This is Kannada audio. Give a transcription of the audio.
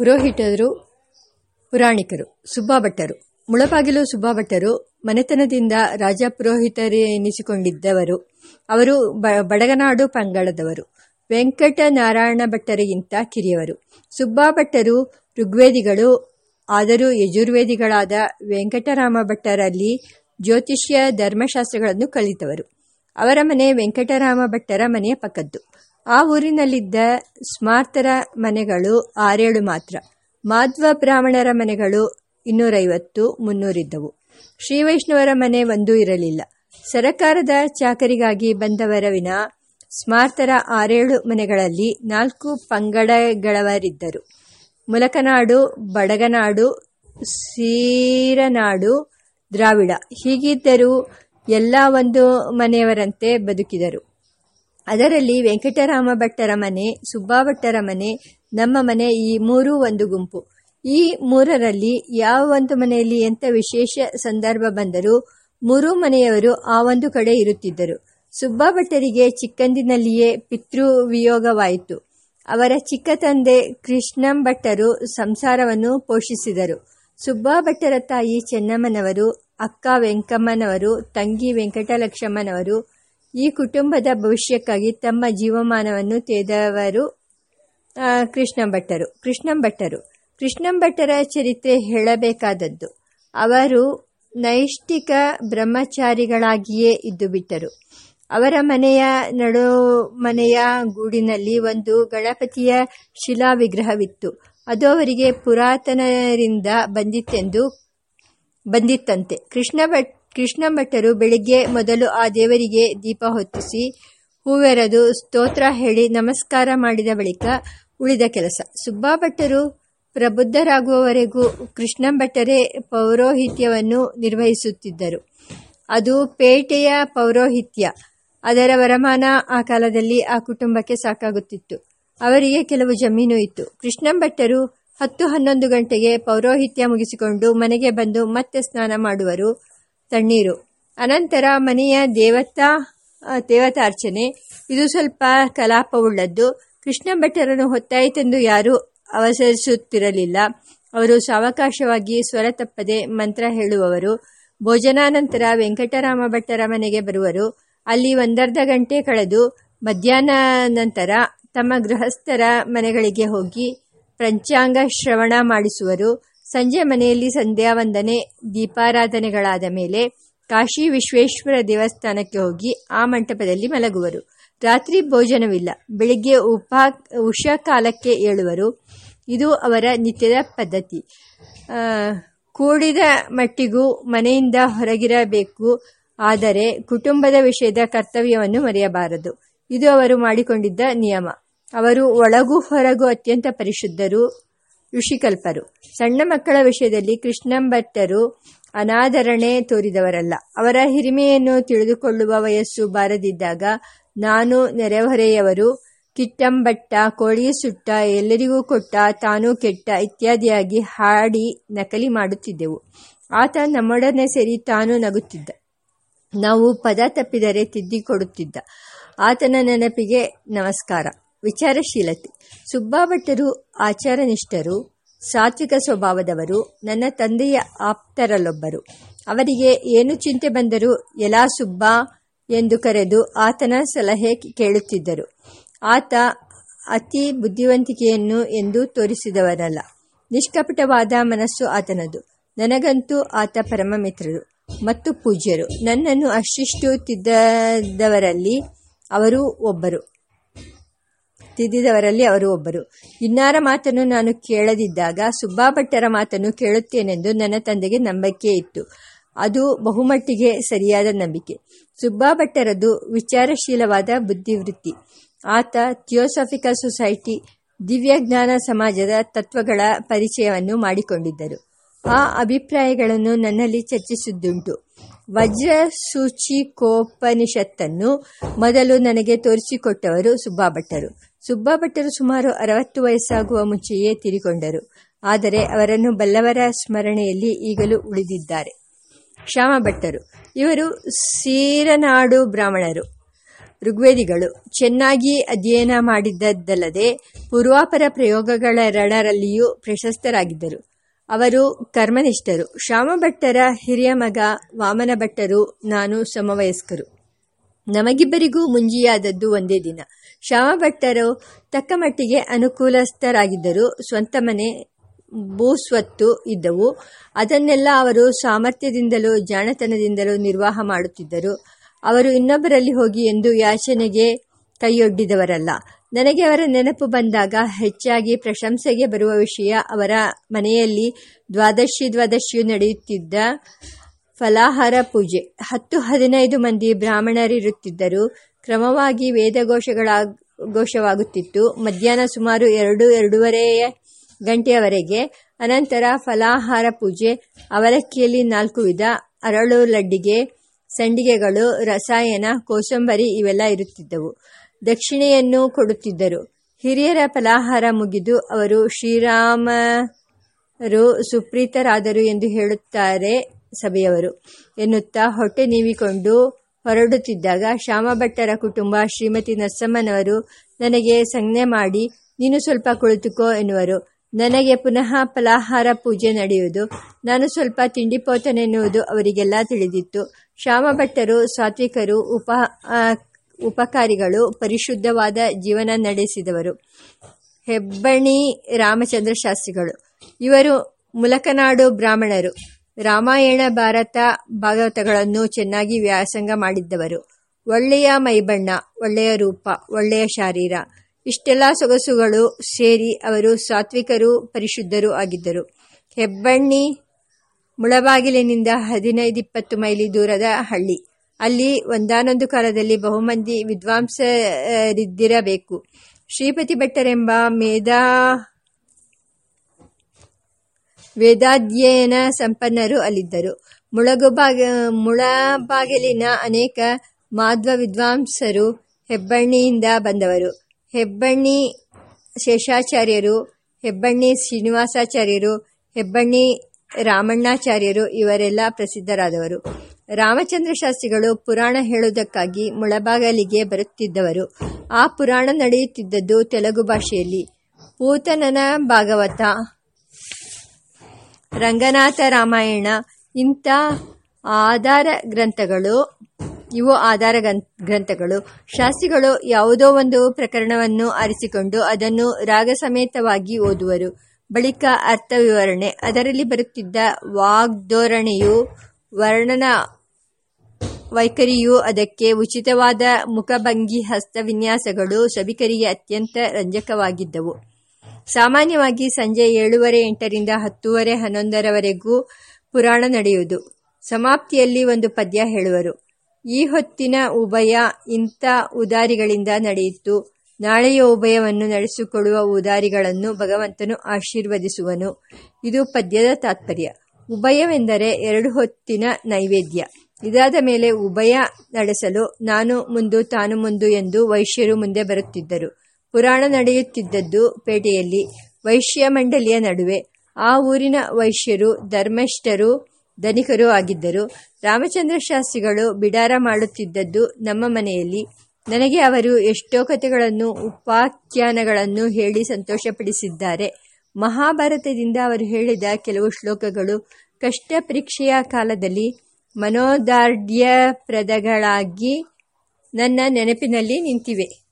ಪುರೋಹಿತರು, ಪುರಾಣಿಕರು, ಸುಬ್ಬಾಭಟ್ಟರು. ಮುಳಬಾಗಿಲು ಸುಬ್ಬಾಭಟ್ಟರು ಮನೆತನದಿಂದ ರಾಜ ಪುರೋಹಿತರೆನಿಸಿಕೊಂಡಿದ್ದವರು ಅವರು ಬಡಗನಾಡು ಪಂಗಡದವರು. ವೆಂಕಟನಾರಾಯಣ ಭಟ್ಟರಿಗಿಂತ ಕಿರಿಯವರು. ಸುಬ್ಬಾಭಟ್ಟರು ಋಗ್ವೇದಿಗಳು, ಆದರೂ ಯಜುರ್ವೇದಿಗಳಾದ ವೆಂಕಟರಾಮ ಭಟ್ಟರಲ್ಲಿ ಜ್ಯೋತಿಷ್ಯ ಧರ್ಮಶಾಸ್ತ್ರಗಳನ್ನು ಕಲಿತವರು. ಅವರ ಮನೆ ವೆಂಕಟರಾಮ ಭಟ್ಟರ ಮನೆಯ ಪಕ್ಕದ್ದು. ಆ ಊರಿನಲ್ಲಿದ್ದ ಸ್ಮಾರ್ತರ ಮನೆಗಳು ಆರೇಳು ಮಾತ್ರ. ಮಾಧ್ವ ಬ್ರಾಹ್ಮಣರ ಮನೆಗಳು ಇನ್ನೂರೈವತ್ತು, ಮುನ್ನೂರಿದ್ದವು. ಶ್ರೀವೈಷ್ಣವರ ಮನೆ ಒಂದೂ ಇರಲಿಲ್ಲ. ಸರಕಾರದ ಚಾಕರಿಗಾಗಿ ಬಂದವರ ವಿನ ಸ್ಮಾರ್ತರ ಆರೇಳು ಮನೆಗಳಲ್ಲಿ ನಾಲ್ಕು ಪಂಗಡಗಳವರಿದ್ದರು. ಮುಲಕನಾಡು, ಬಡಗನಾಡು, ಸೀರನಾಡು, ದ್ರಾವಿಡ ಹೀಗಿದ್ದರೂ ಎಲ್ಲ ಒಂದು ಮನೆಯವರಂತೆ ಬದುಕಿದರು. ಅದರಲ್ಲಿ ವೆಂಕಟರಾಮ ಭಟ್ಟರ ಮನೆ, ಸುಬ್ಬಾ ಭಟ್ಟರ ಮನೆ, ನಮ್ಮ ಮನೆ ಈ ಮೂರೂ ಒಂದು ಗುಂಪು. ಈ ಮೂರರಲ್ಲಿ ಯಾವ ಒಂದು ಮನೆಯಲ್ಲಿ ಎಂಥ ವಿಶೇಷ ಸಂದರ್ಭ ಬಂದರೂ ಮೂರು ಮನೆಯವರು ಆ ಒಂದು ಕಡೆ ಇರುತ್ತಿದ್ದರು. ಸುಬ್ಬಾ ಭಟ್ಟರಿಗೆ ಚಿಕ್ಕಂದಿನಲ್ಲಿಯೇ ಪಿತೃ ವಿಯೋಗವಾಯಿತು. ಅವರ ಚಿಕ್ಕ ತಂದೆ ಕೃಷ್ಣಂ ಭಟ್ಟರು ಸಂಸಾರವನ್ನು ಪೋಷಿಸಿದರು. ಸುಬ್ಬಾ ಭಟ್ಟರ ತಾಯಿ ಚೆನ್ನಮ್ಮನವರು, ಅಕ್ಕ ವೆಂಕಮ್ಮನವರು, ತಂಗಿ ವೆಂಕಟಲಕ್ಷ್ಮಮ್ಮನವರು ಈ ಕುಟುಂಬದ ಭವಿಷ್ಯಕ್ಕಾಗಿ ತಮ್ಮ ಜೀವಮಾನವನ್ನು ತೆದವರು ಕೃಷ್ಣ ಭಟ್ಟರು ಕೃಷ್ಣ ಭಟ್ಟರು ಕೃಷ್ಣ ಭಟ್ಟರ ಚರಿತ್ರೆ ಹೇಳಬೇಕಾದದ್ದು, ಅವರು ನೈಷ್ಠಿಕ ಬ್ರಹ್ಮಚಾರಿಗಳಾಗಿಯೇ ಇದ್ದು ಬಿಟ್ಟರು. ಅವರ ಮನೆಯ ನಡು ಮನೆಯ ಗೂಡಿನಲ್ಲಿ ಒಂದು ಗಣಪತಿಯ ಶಿಲಾ ವಿಗ್ರಹವಿತ್ತು ಅದು ಅವರಿಗೆ ಪುರಾತನರಿಂದ ಬಂದಿತ್ತೆಂದು, ಬಂದಿತ್ತಂತೆ. ಕೃಷ್ಣ ಭಟ್ ಕೃಷ್ಣ ಭಟ್ಟರು ಬೆಳಿಗ್ಗೆ ಮೊದಲು ಆ ದೇವರಿಗೆ ದೀಪ ಹೊತ್ತಿಸಿ ಹೂವೆರದು ಸ್ತೋತ್ರ ಹೇಳಿ ನಮಸ್ಕಾರ ಮಾಡಿದ ಬಳಿಕ ಉಳಿದ ಕೆಲಸ. ಸುಬ್ಬಾ ಭಟ್ಟರು ಪ್ರಬುದ್ಧರಾಗುವವರೆಗೂ ಕೃಷ್ಣ ಭಟ್ಟರೇ ಪೌರೋಹಿತ್ಯವನ್ನು ನಿರ್ವಹಿಸುತ್ತಿದ್ದರು. ಅದು ಪೇಟೆಯ ಪೌರೋಹಿತ್ಯ. ಅದರ ವರಮಾನ ಆ ಕಾಲದಲ್ಲಿ ಆ ಕುಟುಂಬಕ್ಕೆ ಸಾಕಾಗುತ್ತಿತ್ತು. ಅವರಿಗೆ ಕೆಲವು ಜಮೀನು ಇತ್ತು. ಕೃಷ್ಣ ಭಟ್ಟರು ಹತ್ತು ಹನ್ನೊಂದು ಗಂಟೆಗೆ ಪೌರೋಹಿತ್ಯ ಮುಗಿಸಿಕೊಂಡು ಮನೆಗೆ ಬಂದು ಮತ್ತೆ ಸ್ನಾನ ಮಾಡುವರು. ತಣ್ಣೀರು. ಅನಂತರ ಮನೆಯ ದೇವತಾ ದೇವತಾರ್ಚನೆ. ಇದು ಸ್ವಲ್ಪ ಕಲಾಪವುಳ್ಳದ್ದು. ಕೃಷ್ಣ ಭಟ್ಟರನ್ನು ಹೊತ್ತಾಯಿತೆಂದು ಯಾರೂ ಅವಸರಿಸುತ್ತಿರಲಿಲ್ಲ. ಅವರು ಸಾವಕಾಶವಾಗಿ ಸ್ವರ ತಪ್ಪದೆ ಮಂತ್ರ ಹೇಳುವವರು. ಭೋಜನಾನಂತರ ವೆಂಕಟರಾಮ ಭಟ್ಟರ ಮನೆಗೆ ಬರುವರು. ಅಲ್ಲಿ ಒಂದರ್ಧ ಗಂಟೆ ಕಳೆದು ಮಧ್ಯಾಹ್ನ ನಂತರ ತಮ್ಮ ಗೃಹಸ್ಥರ ಮನೆಗಳಿಗೆ ಹೋಗಿ ಪಂಚಾಂಗ ಶ್ರವಣ ಮಾಡಿಸುವರು. ಸಂಜೆ ಮನೆಯಲ್ಲಿ ಸಂಧ್ಯಾ ವಂದನೆ ದೀಪಾರಾಧನೆಗಳಾದ ಮೇಲೆ ಕಾಶಿ ವಿಶ್ವೇಶ್ವರ ದೇವಸ್ಥಾನಕ್ಕೆ ಹೋಗಿ ಆ ಮಂಟಪದಲ್ಲಿ ಮಲಗುವರು. ರಾತ್ರಿ ಭೋಜನವಿಲ್ಲ. ಬೆಳಿಗ್ಗೆ ಉಪಾ, ಉಷಾ ಕಾಲಕ್ಕೆ ಏಳುವರು. ಇದು ಅವರ ನಿತ್ಯದ ಪದ್ಧತಿ. ಕೂಡಿದ ಮಟ್ಟಿಗೂ ಮನೆಯಿಂದ ಹೊರಗಿರಬೇಕು. ಆದರೆ ಕುಟುಂಬದ ವಿಷಯದ ಕರ್ತವ್ಯವನ್ನು ಮರೆಯಬಾರದು. ಇದು ಅವರು ಮಾಡಿಕೊಂಡಿದ್ದ ನಿಯಮ. ಅವರು ಒಳಗೂ ಹೊರಗೂ ಅತ್ಯಂತ ಪರಿಶುದ್ಧರು. ಋಷಿಕಲ್ಪರು. ಸಣ್ಣ ಮಕ್ಕಳ ವಿಷಯದಲ್ಲಿ ಕೃಷ್ಣಂಭಟ್ಟರು ಅನಾದರಣೆ ತೋರಿದವರಲ್ಲ. ಅವರ ಹಿರಿಮೆಯನ್ನು ತಿಳಿದುಕೊಳ್ಳುವ ವಯಸ್ಸು ಬಾರದಿದ್ದಾಗ ನಾನು ನೆರೆಹೊರೆಯವರು ಕಿಟ್ಟಂಬಟ್ಟ ಕೋಳಿ ಸುಟ್ಟ, ಎಲ್ಲರಿಗೂ ಕೊಟ್ಟ, ತಾನು ಕೆಟ್ಟ ಇತ್ಯಾದಿಯಾಗಿ ಹಾಡಿ ನಕಲಿ ಮಾಡುತ್ತಿದ್ದೆವು. ಆತ ನಮ್ಮೊಡನೆ ಸೇರಿ ತಾನು ನಗುತ್ತಿದ್ದ. ನಾವು ಪದ ತಪ್ಪಿದರೆ ತಿದ್ದಿಕೊಡುತ್ತಿದ್ದ ಆತನ ನೆನಪಿಗೆ ನಮಸ್ಕಾರ. ವಿಚಾರಶೀಲತೆ. ಸುಬ್ಬಾಭಟ್ಟರು, ಆಚಾರನಿಷ್ಠರು, ಸಾತ್ವಿಕ ಸ್ವಭಾವದವರು, ನನ್ನ ತಂದೆಯ ಆಪ್ತರಲ್ಲೊಬ್ಬರು. ಅವರಿಗೆ ಏನು ಚಿಂತೆ ಬಂದರೂ ಎಲಾ ಸುಬ್ಬಾ ಎಂದು ಕರೆದು ಆತನ ಸಲಹೆ ಕೇಳುತ್ತಿದ್ದರು. ಆತ ಅತಿ ಬುದ್ಧಿವಂತಿಕೆಯನ್ನು ಎಂದು ತೋರಿಸಿದವರಲ್ಲ. ನಿಷ್ಕಪಟವಾದ ಮನಸ್ಸು ಆತನದು. ನನಗಂತೂ ಆತ ಪರಮ ಮಿತ್ರರು ಮತ್ತು ಪೂಜ್ಯರು. ನನ್ನನ್ನು ಅಷ್ಟಿಷ್ಟು ತಿದ್ದದವರಲ್ಲಿ ಅವರು ಒಬ್ಬರು. ತಿದ್ದಿದವರಲ್ಲಿ ಅವರು ಒಬ್ಬರು. ಇನ್ನಾರ ಮಾತನ್ನು ನಾನು ಕೇಳದಿದ್ದಾಗ ಸುಬ್ಬಾಭಟ್ಟರ ಮಾತನ್ನು ಕೇಳುತ್ತೇನೆಂದು ನನ್ನ ತಂದೆಗೆ ನಂಬಿಕೆ ಇತ್ತು. ಅದು ಬಹುಮಟ್ಟಿಗೆ ಸರಿಯಾದ ನಂಬಿಕೆ. ಸುಬ್ಬಾಭಟ್ಟರದು ವಿಚಾರಶೀಲವಾದ ಬುದ್ಧಿವೃತ್ತಿ. ಆತ ಥಿಯೋಸಾಫಿಕಲ್ ಸೊಸೈಟಿ, ದಿವ್ಯಜ್ಞಾನ ಸಮಾಜದ ತತ್ವಗಳ ಪರಿಚಯವನ್ನು ಮಾಡಿಕೊಂಡಿದ್ದರು. ಆ ಅಭಿಪ್ರಾಯಗಳನ್ನು ನನ್ನಲ್ಲಿ ಚರ್ಚಿಸಿದ್ದುಂಟು. ವಜ್ರಸೂಚಿಕೋಪನಿಷತ್ತನ್ನು ಮೊದಲು ನನಗೆ ತೋರಿಸಿಕೊಟ್ಟವರು ಸುಬ್ಬಾಭಟ್ಟರು ಸುಬ್ಬಾಭಟ್ಟರು ಸುಮಾರು ಅರವತ್ತು ವಯಸ್ಸಾಗುವ ಮುಂಚೆಯೇ ತೀರಿಕೊಂಡರು. ಆದರೆ ಅವರನ್ನು ಬಲ್ಲವರ ಸ್ಮರಣೆಯಲ್ಲಿ ಈಗಲೂ ಉಳಿದಿದ್ದಾರೆ. ಶ್ಯಾಮ ಭಟ್ಟರು ಇವರು ಸೀರನಾಡು ಬ್ರಾಹ್ಮಣರು. ಋಗ್ವೇದಿಗಳು. ಚೆನ್ನಾಗಿ ಅಧ್ಯಯನ ಮಾಡಿದ್ದದ್ದಲ್ಲದೆ ಪೂರ್ವಾಪರ ಪ್ರಯೋಗಗಳೆರಡರಲ್ಲಿಯೂ ಪ್ರಶಸ್ತರಾಗಿದ್ದರು. ಅವರು ಕರ್ಮನಿಷ್ಠರು. ಶ್ಯಾಮಭಟ್ಟರ ಹಿರಿಯ ಮಗ ವಾಮನ ಭಟ್ಟರು ನಾನು ಸಮವಯಸ್ಕರು. ನಮಗಿಬ್ಬರಿಗೂ ಮುಂಜಿಯಾದದ್ದು ಒಂದೇ ದಿನ. ಶ್ಯಾಮಭಟ್ಟರು ತಕ್ಕ ಮಟ್ಟಿಗೆ ಅನುಕೂಲಸ್ಥರಾಗಿದ್ದರು ಸ್ವಂತ ಮನೆ, ಭೂಸ್ವತ್ತು ಇದ್ದವು. ಅದನ್ನೆಲ್ಲ ಅವರು ಸಾಮರ್ಥ್ಯದಿಂದಲೂ, ಜಾಣತನದಿಂದಲೂ ನಿರ್ವಾಹ ಮಾಡುತ್ತಿದ್ದರು. ಅವರು ಇನ್ನೊಬ್ಬರಲ್ಲಿ ಹೋಗಿ ಎಂದು ಯಾಚನೆಗೆ ಕೈಯೊಡ್ಡಿದವರಲ್ಲ. ನನಗೆ ಅವರ ನೆನಪು ಬಂದಾಗ ಹೆಚ್ಚಾಗಿ ಪ್ರಶಂಸೆಗೆ ಬರುವ ವಿಷಯ ಅವರ ಮನೆಯಲ್ಲಿ ದ್ವಾದಶಿ ದ್ವಾದಶಿಯು ನಡೆಯುತ್ತಿದ್ದ ಫಲಾಹಾರ ಪೂಜೆ. ಹತ್ತು ಹದಿನೈದು ಮಂದಿ ಬ್ರಾಹ್ಮಣರಿರುತ್ತಿದ್ದರು ಕ್ರಮವಾಗಿ ವೇದಘೋಷಗಳ ಘೋಷವಾಗುತ್ತಿತ್ತು ಮಧ್ಯಾಹ್ನ ಸುಮಾರು ಎರಡು, ಎರಡೂವರೆ ಗಂಟೆಯವರೆಗೆ ಅನಂತರ ಫಲಾಹಾರ ಪೂಜೆ, ಅವಲಕ್ಕಿಯಲ್ಲಿ ನಾಲ್ಕು ವಿಧ, ಅರಳು ಲಡ್ಡಿಗೆ, ಸಂಡಿಗೆಗಳು, ರಸಾಯನ, ಕೋಸಂಬರಿ ಇವೆಲ್ಲ ಇರುತ್ತಿದ್ದವು. ದಕ್ಷಿಣೆಯನ್ನು ಕೊಡುತ್ತಿದ್ದರು. ಹಿರಿಯರ ಫಲಾಹಾರ ಮುಗಿದು ಅವರು ಶ್ರೀರಾಮರು ಸುಪ್ರೀತರಾದರು ಎಂದು ಹೇಳುತ್ತಾರೆ. ಸಭೆಯವರು ಎನ್ನುತ್ತಾ ಹೊಟ್ಟೆ ನೀವಿಕೊಂಡು ಹೊರಡುತ್ತಿದ್ದಾಗ ಶ್ಯಾಮಭಟ್ಟರ ಕುಟುಂಬ ಶ್ರೀಮತಿ ನರಸಮ್ಮನವರು ನನಗೆ ಸಂಜ್ಞೆ ಮಾಡಿ, ನೀನು ಸ್ವಲ್ಪ ಕುಳಿತುಕೋ ಎನ್ನುವರು. ನನಗೆ ಪುನಃ ಫಲಾಹಾರ ಪೂಜೆ ನಡೆಯುವುದು, ನಾನು ಸ್ವಲ್ಪ ತಿಂಡಿಪೋತನೆನ್ನುವುದು ಅವರಿಗೆಲ್ಲ ತಿಳಿದಿತ್ತು. ಶ್ಯಾಮಭಟ್ಟರು ಸಾತ್ವಿಕರು, ಉಪ ಉಪಕಾರಿಗಳು, ಪರಿಶುದ್ಧವಾದ ಜೀವನ ನಡೆಸಿದವರು. ಹೆಬ್ಬಣಿ ರಾಮಚಂದ್ರ ಶಾಸ್ತ್ರಿಗಳು. ಇವರು ಮುಲಕನಾಡು ಬ್ರಾಹ್ಮಣರು. ರಾಮಾಯಣ, ಭಾರತ ಭಾಗವತಗಳನ್ನು ಚೆನ್ನಾಗಿ ವ್ಯಾಸಂಗ ಮಾಡಿದ್ದವರು. ಒಳ್ಳೆಯ ಮೈಬಣ್ಣ, ಒಳ್ಳೆಯ ರೂಪ, ಒಳ್ಳೆಯ ಶಾರೀರ. ಇಷ್ಟೆಲ್ಲ ಸೊಗಸುಗಳು ಸೇರಿ ಅವರು ಸಾತ್ವಿಕರು, ಪರಿಶುದ್ಧರು ಆಗಿದ್ದರು. ಹೆಬ್ಬಣ್ಣಿ ಮುಳಬಾಗಿಲಿನಿಂದ ಹದಿನೈದಿಪ್ಪತ್ತು ಮೈಲಿ ದೂರದ ಹಳ್ಳಿ. ಅಲ್ಲಿ ಒಂದಾನೊಂದು ಕಾಲದಲ್ಲಿ ಬಹುಮಂದಿ ವಿದ್ವಾಂಸರಿದ್ದಿರಬೇಕು. ಶ್ರೀಪತಿ ಭಟ್ಟರೆಂಬ ಮೇಧಾ ವೇದಾಧ್ಯಯನ ಸಂಪನ್ನರು ಅಲ್ಲಿದ್ದರು. ಮುಳಗುಬಾಗ, ಮುಳಬಾಗಿಲಿನ ಅನೇಕ ಮಾಧ್ವ ವಿದ್ವಾಂಸರು ಹೆಬ್ಬಣ್ಣಿಯಿಂದ ಬಂದವರು. ಹೆಬ್ಬಣ್ಣಿ ಶೇಷಾಚಾರ್ಯರು, ಹೆಬ್ಬಣ್ಣಿ ಶ್ರೀನಿವಾಸಾಚಾರ್ಯರು, ಹೆಬ್ಬಣ್ಣಿ ರಾಮಣ್ಣಾಚಾರ್ಯರು ಇವರೆಲ್ಲ ಪ್ರಸಿದ್ಧರಾದವರು. ರಾಮಚಂದ್ರ ಶಾಸ್ತ್ರಿಗಳು ಪುರಾಣ ಹೇಳುವುದಕ್ಕಾಗಿ ಮುಳಬಾಗಲಿಗೆ ಬರುತ್ತಿದ್ದವರು. ಆ ಪುರಾಣ ನಡೆಯುತ್ತಿದ್ದದ್ದು ತೆಲುಗು ಭಾಷೆಯಲ್ಲಿ. ಪೂತನನ ಭಾಗವತ ರಂಗನಾಥ ರಾಮಾಯಣ, ಇಂಥ ಆಧಾರ ಗ್ರಂಥಗಳು, ಇವು ಆಧಾರ ಗ್ರಂಥಗಳು, ಶಾಸ್ತ್ರಿಗಳು ಯಾವುದೋ ಒಂದು ಪ್ರಕರಣವನ್ನು ಆರಿಸಿಕೊಂಡು ಅದನ್ನು ರಾಗ ಸಮೇತವಾಗಿ ಓದುವರು. ಬಳಿಕ ಅರ್ಥ ವಿವರಣೆ. ಅದರಲ್ಲಿ ಬರುತ್ತಿದ್ದ ವಾಗ್ಧೋರಣೆಯು ವರ್ಣನ ವೈಖರಿಯು ಅದಕ್ಕೆ ಉಚಿತವಾದ ಮುಖಭಂಗಿ ಹಸ್ತವಿನ್ಯಾಸಗಳು ಸಭಿಕರಿಗೆ ಅತ್ಯಂತ ರಂಜಕವಾಗಿದ್ದವು. ಸಾಮಾನ್ಯವಾಗಿ ಸಂಜೆ ಏಳುವರೆ ಎಂಟರಿಂದ ಹತ್ತುವರೆ ಹನ್ನೊಂದರವರೆಗೂ ಪುರಾಣ ನಡೆಯುವುದು. ಸಮಾಪ್ತಿಯಲ್ಲಿ ಒಂದು ಪದ್ಯ ಹೇಳುವರು. ಈ ಹೊತ್ತಿನ ಉಭಯ ಇಂಥ ಉದಾರಿಗಳಿಂದ ನಡೆಯಿತು. ನಾಳೆಯ ಉಭಯವನ್ನು ನಡೆಸಿಕೊಳ್ಳುವ ಉದಾರಿಗಳನ್ನು ಭಗವಂತನು ಆಶೀರ್ವದಿಸುವನು. ಇದು ಪದ್ಯದ ತಾತ್ಪರ್ಯ. ಉಭಯವೆಂದರೆ ಎರಡು ಹೊತ್ತಿನ ನೈವೇದ್ಯ. ಇದಾದ ಮೇಲೆ ಉಭಯ ನಡೆಸಲು ನಾನು ಮುಂದು ತಾನು ಮುಂದು ಎಂದು ವೈಶ್ಯರು ಮುಂದೆ ಬರುತ್ತಿದ್ದರು. ಪುರಾಣ ನಡೆಯುತ್ತಿದ್ದದ್ದು ಪೇಟೆಯಲ್ಲಿ ವೈಶ್ಯ ಮಂಡಳಿಯ ನಡುವೆ. ಆ ಊರಿನ ವೈಶ್ಯರು ಧರ್ಮಿಷ್ಠರು ಧನಿಕರೂ ಆಗಿದ್ದರು. ರಾಮಚಂದ್ರ ಶಾಸ್ತ್ರಿಗಳು ಬಿಡಾರ ಮಾಡುತ್ತಿದ್ದದ್ದು ನಮ್ಮ ಮನೆಯಲ್ಲಿ. ನನಗೆ ಅವರು ಎಷ್ಟೋ ಕಥೆಗಳನ್ನು, ಉಪಾಖ್ಯಾನಗಳನ್ನು ಹೇಳಿ ಸಂತೋಷಪಡಿಸಿದ್ದಾರೆ. ಮಹಾಭಾರತದಿಂದ ಅವರು ಹೇಳಿದ ಕೆಲವು ಶ್ಲೋಕಗಳು ಕಷ್ಟ ಪರೀಕ್ಷೆಯ ಕಾಲದಲ್ಲಿ ಮನೋದಾರ್ಢ್ಯಪ್ರದಗಳಾಗಿ ನನ್ನ ನೆನಪಿನಲ್ಲಿ ನಿಂತಿವೆ.